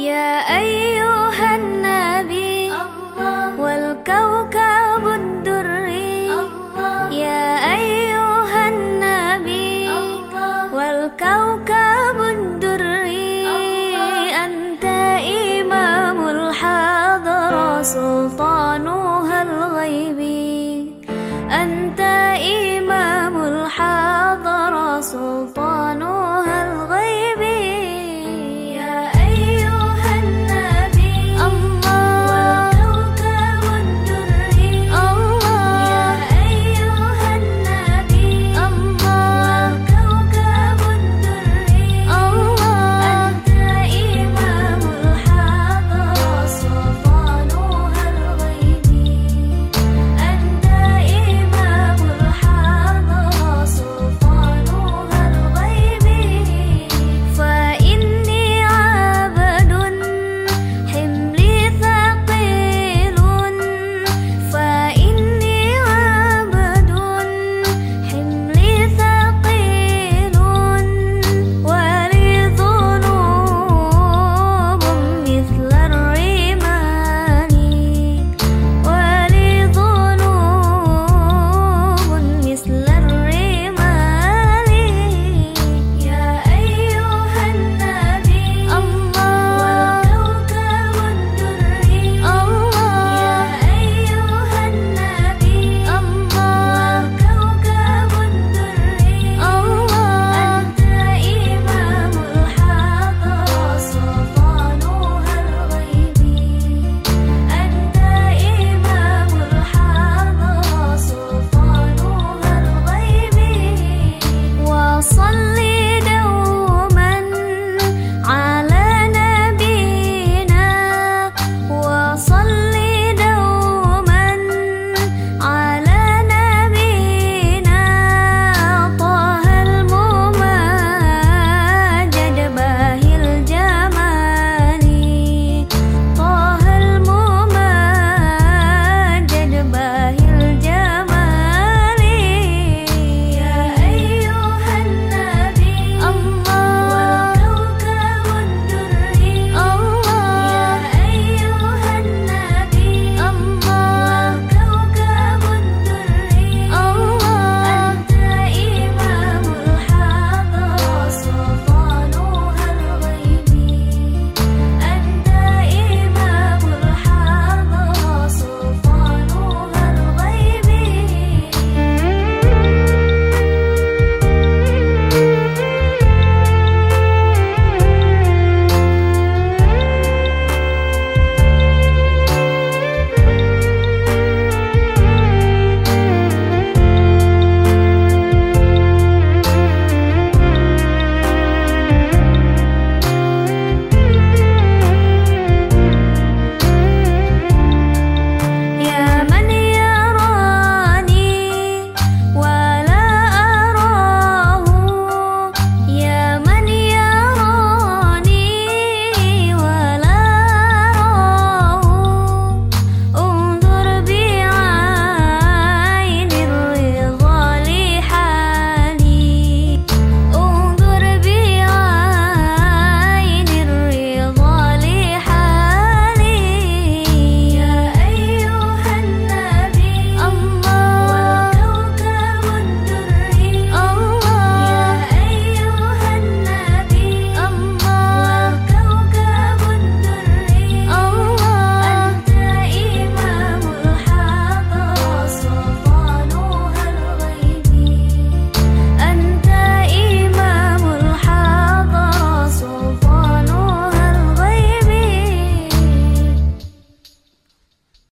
يا أيها النبي والكوكب الدري. يا أيها النبي والكوكب الدري. أنت إمام الحضرة سلطانها الغيبي أنت